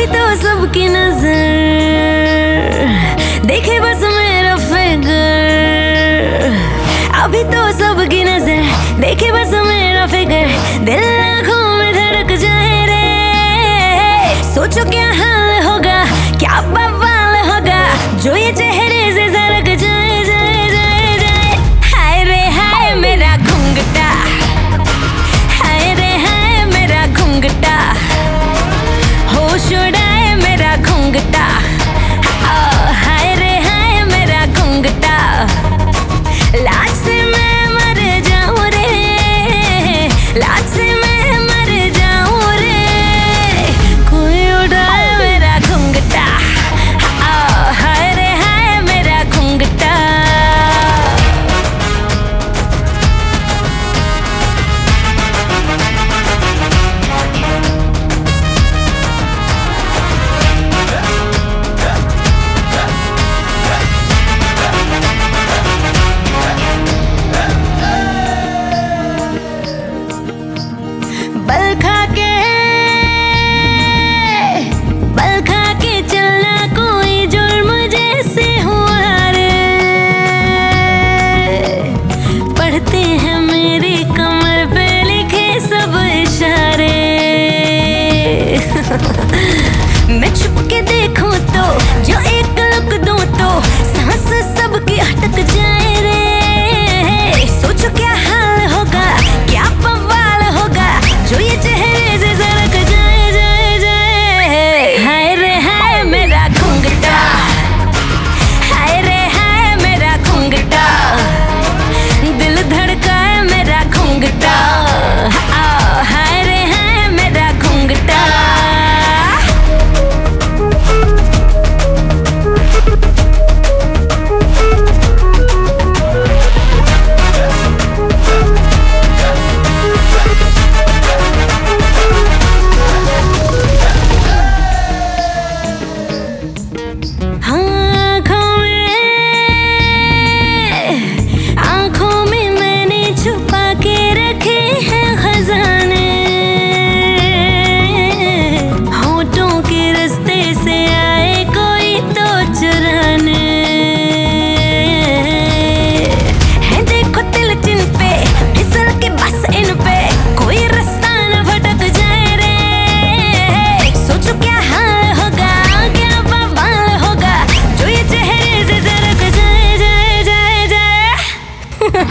अभी तो सबकी नज़र। देखे बस मेरा फिगर। अभी तो सबकी नज़र। देखे बस मेरा फिगर। दिल आँखों में धड़क जाए रे। सोचो क्या हाल होगा, क्या बवाल होगा। जो ये चेहरे से जरा छुड़ाए मेरा घूंघटा।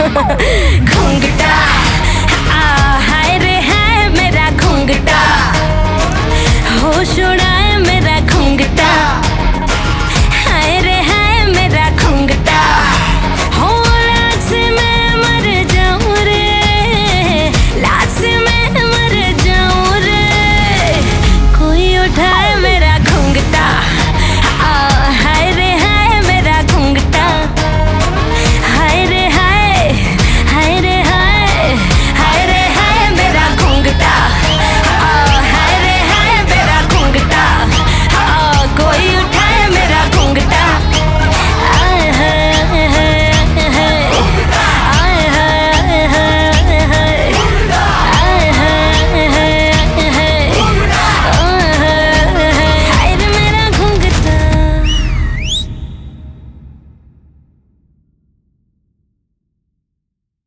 घूंघटा। हाँ, हाय रे है मेरा घूंगटा